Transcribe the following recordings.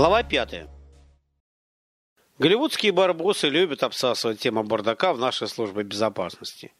Глава 5. Голливудские барбосы любят обсасывать тему бардака в нашей службе безопасности.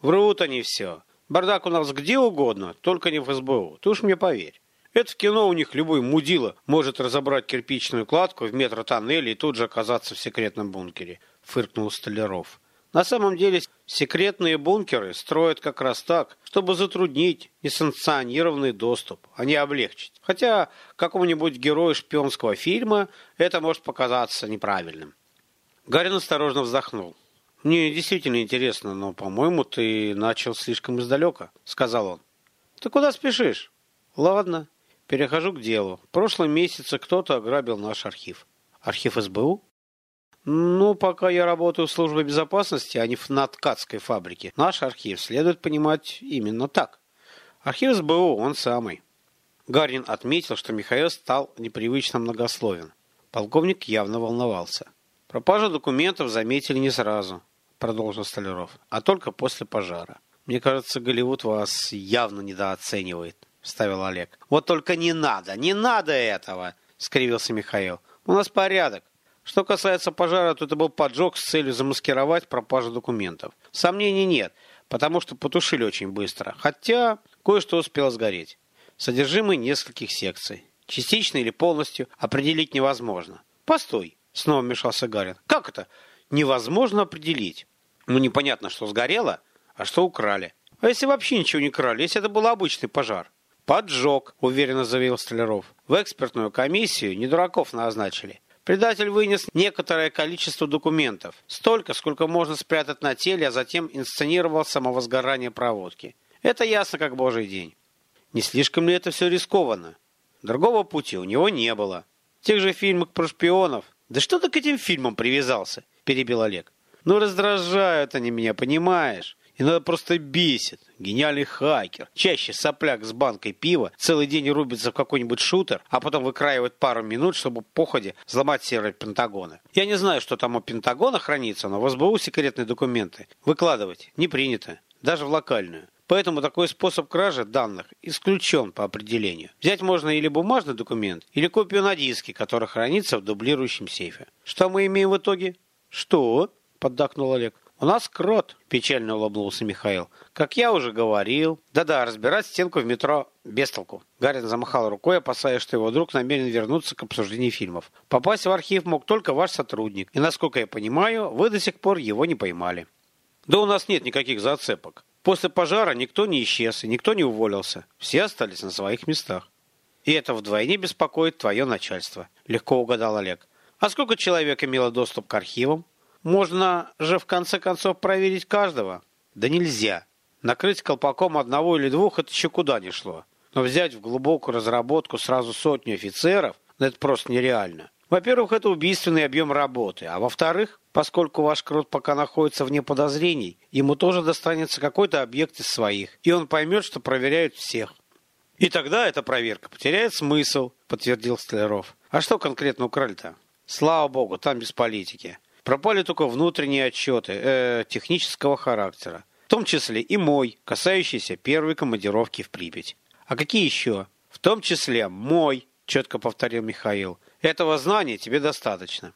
Врут они все. Бардак у нас где угодно, только не в СБУ. Ты уж мне поверь. Это в кино у них любой мудила может разобрать кирпичную кладку в метро тоннеля и тут же оказаться в секретном бункере, фыркнул Столяров. На самом деле секретные бункеры строят как раз так, чтобы затруднить несанкционированный доступ, а не облегчить. Хотя какому-нибудь герою шпионского фильма это может показаться неправильным. Гарин осторожно вздохнул. «Мне действительно интересно, но, по-моему, ты начал слишком издалека», — сказал он. «Ты куда спешишь?» «Ладно, перехожу к делу. В прошлом месяце кто-то ограбил наш архив». «Архив СБУ?» Ну, пока я работаю в службе безопасности, а не на ткацкой фабрике, наш архив следует понимать именно так. Архив СБУ, он самый. Гарин отметил, что Михаил стал непривычно многословен. Полковник явно волновался. Пропажу документов заметили не сразу, продолжил Столяров, а только после пожара. Мне кажется, Голливуд вас явно недооценивает, вставил Олег. Вот только не надо, не надо этого, скривился Михаил. У нас порядок. Что касается пожара, то это был поджог с целью замаскировать пропажу документов. Сомнений нет, потому что потушили очень быстро. Хотя кое-что успело сгореть. Содержимое нескольких секций. Частично или полностью определить невозможно. Постой, снова вмешался Гарин. Как это? Невозможно определить. Ну, непонятно, что сгорело, а что украли. А если вообще ничего не крали, если это был обычный пожар? Поджог, уверенно заявил Столяров. В экспертную комиссию не дураков назначили. Предатель вынес некоторое количество документов, столько, сколько можно спрятать на теле, а затем инсценировал самовозгорание проводки. Это ясно как божий день. Не слишком ли это все рискованно? Другого пути у него не было. Тех же фильмах про шпионов. Да что ты к этим фильмам привязался? Перебил Олег. Ну раздражают они меня, понимаешь? Иногда просто бесит. Гениальный хакер. Чаще сопляк с банкой пива целый день рубится в какой-нибудь шутер, а потом выкраивает пару минут, чтобы походе взломать сервер Пентагона. Я не знаю, что там у Пентагона хранится, но в СБУ секретные документы выкладывать не принято. Даже в локальную. Поэтому такой способ кражи данных исключен по определению. Взять можно или бумажный документ, или копию на диске, который хранится в дублирующем сейфе. Что мы имеем в итоге? Что? Поддакнул Олег. «У нас крот», – печально улыбнулся Михаил. «Как я уже говорил». «Да-да, разбирать стенку в метро без толку». Гарин замахал рукой, опасаясь, что его друг намерен вернуться к обсуждению фильмов. «Попасть в архив мог только ваш сотрудник, и, насколько я понимаю, вы до сих пор его не поймали». «Да у нас нет никаких зацепок. После пожара никто не исчез и никто не уволился. Все остались на своих местах». «И это вдвойне беспокоит твое начальство», – легко угадал Олег. «А сколько человек имело доступ к архивам?» Можно же в конце концов проверить каждого. Да нельзя. Накрыть колпаком одного или двух это еще куда не шло. Но взять в глубокую разработку сразу сотню офицеров, это просто нереально. Во-первых, это убийственный объем работы, а во-вторых, поскольку ваш крот пока находится вне подозрений, ему тоже достанется какой-то объект из своих, и он поймет, что проверяют всех. И тогда эта проверка потеряет смысл, подтвердил Столяров. А что конкретно украли-то? Слава богу, там без политики. Пропали только внутренние отчеты э, технического характера, в том числе и мой, касающийся первой командировки в Припять. А какие еще? В том числе мой, четко повторил Михаил. Этого знания тебе достаточно.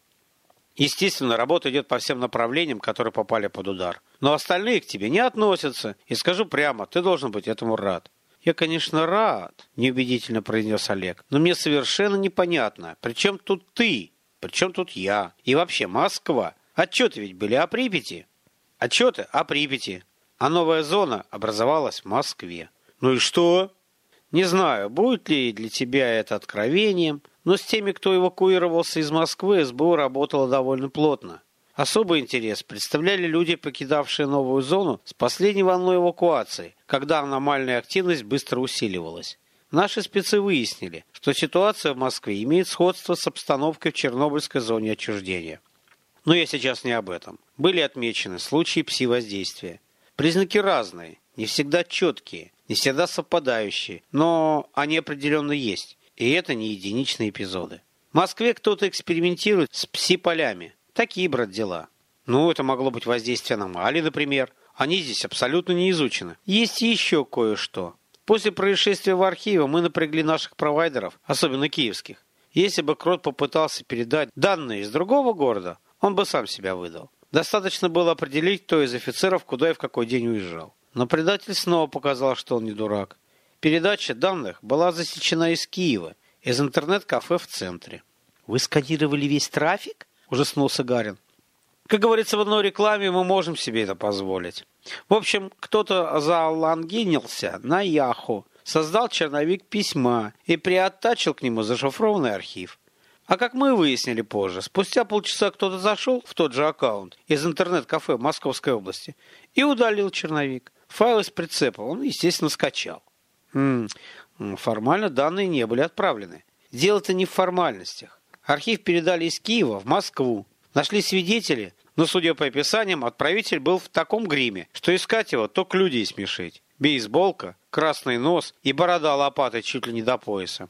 Естественно, работа идет по всем направлениям, которые попали под удар. Но остальные к тебе не относятся. И скажу прямо, ты должен быть этому рад. Я, конечно, рад, неубедительно произнес Олег. Но мне совершенно непонятно, при чем тут ты? Причем тут я? И вообще Москва? Отчеты ведь были о Припяти. Отчеты о Припяти. А новая зона образовалась в Москве. Ну и что? Не знаю, будет ли для тебя это откровением, но с теми, кто эвакуировался из Москвы, СБУ работала довольно плотно. Особый интерес представляли люди, покидавшие новую зону с последней волной эвакуации, когда аномальная активность быстро усиливалась. Наши спецы выяснили, что ситуация в Москве имеет сходство с обстановкой в Чернобыльской зоне отчуждения. Но я сейчас не об этом. Были отмечены случаи пси-воздействия. Признаки разные, не всегда четкие, не всегда совпадающие, но они определенно есть. И это не единичные эпизоды. В Москве кто-то экспериментирует с пси-полями. Такие, брат, дела. Ну, это могло быть воздействие аномалий, например. Они здесь абсолютно не изучены. Есть еще кое-что. После происшествия в архиве мы напрягли наших провайдеров, особенно киевских. Если бы Крот попытался передать данные из другого города, он бы сам себя выдал. Достаточно было определить, кто из офицеров куда и в какой день уезжал. Но предатель снова показал, что он не дурак. Передача данных была засечена из Киева, из интернет-кафе в центре. «Вы сканировали весь трафик?» – ужаснулся Гарин. Как говорится в одной рекламе, мы можем себе это позволить. В общем, кто-то залангинился на Яху, создал черновик письма и приоттачил к нему зашифрованный архив. А как мы выяснили позже, спустя полчаса кто-то зашел в тот же аккаунт из интернет-кафе Московской области и удалил черновик. Файл из прицепа он, естественно, скачал. М -м, формально данные не были отправлены. Дело-то не в формальностях. Архив передали из Киева в Москву. Нашли свидетели, но, судя по описаниям, отправитель был в таком гриме, что искать его только людей смешить. Бейсболка, красный нос и борода лопатой чуть ли не до пояса.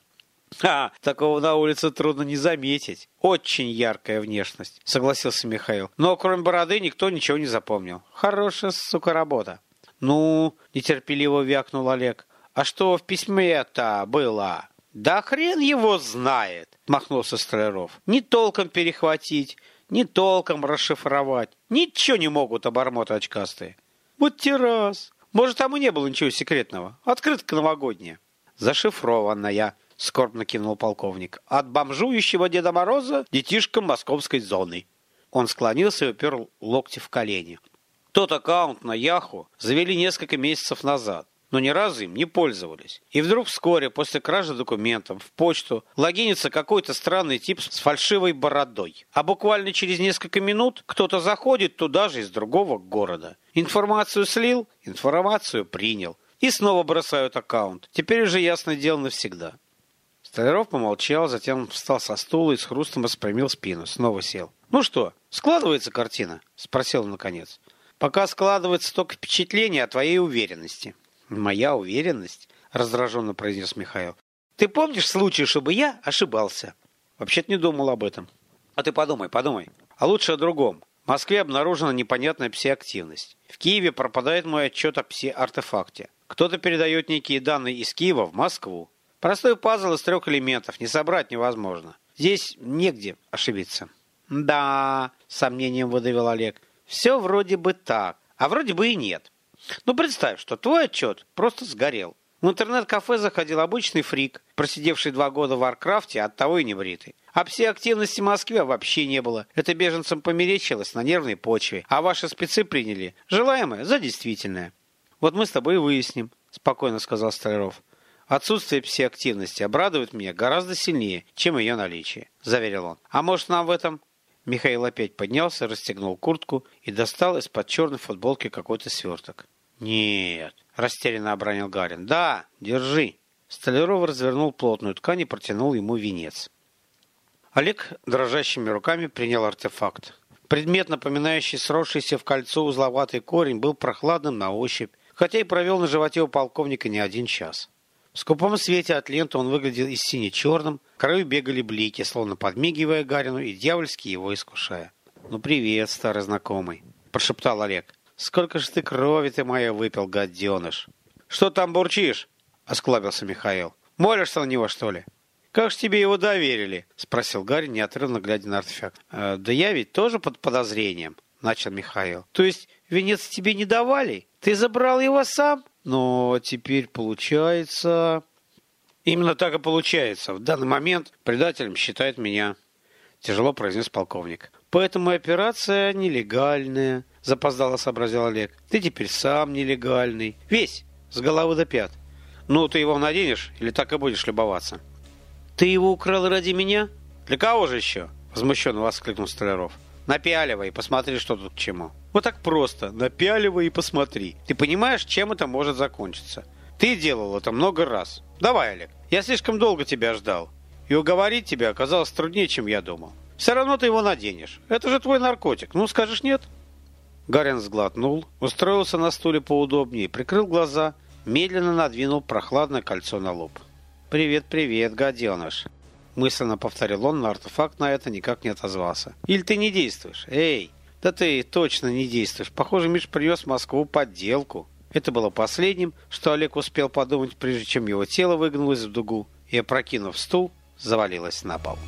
«А, такого на улице трудно не заметить. Очень яркая внешность», — согласился Михаил. «Но кроме бороды никто ничего не запомнил. Хорошая, сука, работа». «Ну», — нетерпеливо вякнул Олег, — «а что в письме-то было?» «Да хрен его знает», — махнулся Столяров. «Не толком перехватить, ни толком расшифровать. Ничего не могут обормоты очкастые. Вот террас. Может, там и не было ничего секретного. Открытка новогодняя. Зашифрованная, скорбно кинул полковник. От бомжующего Деда Мороза детишкам московской зоны. Он склонился и упер локти в колени. Тот аккаунт на Яху завели несколько месяцев назад но ни разу им не пользовались. И вдруг вскоре, после кражи документов, в почту логинится какой-то странный тип с фальшивой бородой. А буквально через несколько минут кто-то заходит туда же из другого города. Информацию слил, информацию принял. И снова бросают аккаунт. Теперь уже ясно дело навсегда. Столяров помолчал, затем встал со стула и с хрустом распрямил спину. Снова сел. «Ну что, складывается картина?» – спросил он наконец. «Пока складывается только впечатление о твоей уверенности. Моя уверенность, раздраженно произнес Михаил. Ты помнишь случай, чтобы я ошибался? Вообще-то не думал об этом. А ты подумай, подумай. А лучше о другом. В Москве обнаружена непонятная пси-активность. В Киеве пропадает мой отчет о пси-артефакте. Кто-то передает некие данные из Киева в Москву. Простой пазл из трех элементов. Не собрать невозможно. Здесь негде ошибиться. Да, с сомнением выдавил Олег. Все вроде бы так, а вроде бы и нет. Ну, представь, что твой отчет просто сгорел. В интернет-кафе заходил обычный фрик, просидевший два года в Варкрафте, а оттого и не бритый. А всей активности в Москве вообще не было. Это беженцам померещилось на нервной почве, а ваши спецы приняли желаемое за действительное. Вот мы с тобой и выясним, спокойно сказал Столяров. Отсутствие псиактивности обрадует меня гораздо сильнее, чем ее наличие, заверил он. А может нам в этом Михаил опять поднялся, расстегнул куртку и достал из-под черной футболки какой-то сверток. «Нет», — растерянно обронил Гарин. «Да, держи». Столяров развернул плотную ткань и протянул ему венец. Олег дрожащими руками принял артефакт. Предмет, напоминающий сросшийся в кольцо узловатый корень, был прохладным на ощупь, хотя и провел на животе у полковника не один час. В скупом свете от ленты он выглядел и сине-черным, краю бегали блики, словно подмигивая Гарину и дьявольски его искушая. «Ну привет, старый знакомый», – прошептал Олег. «Сколько же ты крови ты моя выпил, гаденыш!» «Что там бурчишь?» – осклабился Михаил. «Молишься на него, что ли?» «Как ж тебе его доверили?» – спросил Гарри, неотрывно глядя на артефакт. «Э, «Да я ведь тоже под подозрением», – начал Михаил. «То есть венец тебе не давали? Ты забрал его сам?» Но теперь получается... Именно так и получается. В данный момент предателем считает меня. Тяжело произнес полковник. Поэтому операция нелегальная, запоздало сообразил Олег. Ты теперь сам нелегальный. Весь, с головы до пят. Ну, ты его наденешь или так и будешь любоваться? Ты его украл ради меня? Для кого же еще? Возмущенно воскликнул Столяров. Напяливай и посмотри, что тут к чему. Вот так просто. Напяливай и посмотри. Ты понимаешь, чем это может закончиться? Ты делал это много раз. Давай, Олег. Я слишком долго тебя ждал. И уговорить тебя оказалось труднее, чем я думал. Все равно ты его наденешь. Это же твой наркотик. Ну, скажешь нет? Гарин сглотнул, устроился на стуле поудобнее, прикрыл глаза, медленно надвинул прохладное кольцо на лоб. «Привет, привет, гаденыш!» Мысленно повторил он, но артефакт на это никак не отозвался. «Или ты не действуешь? Эй, да ты точно не действуешь. Похоже, Миш привез в Москву подделку». Это было последним, что Олег успел подумать, прежде чем его тело выгнулось в дугу и, опрокинув стул, завалилась на пол.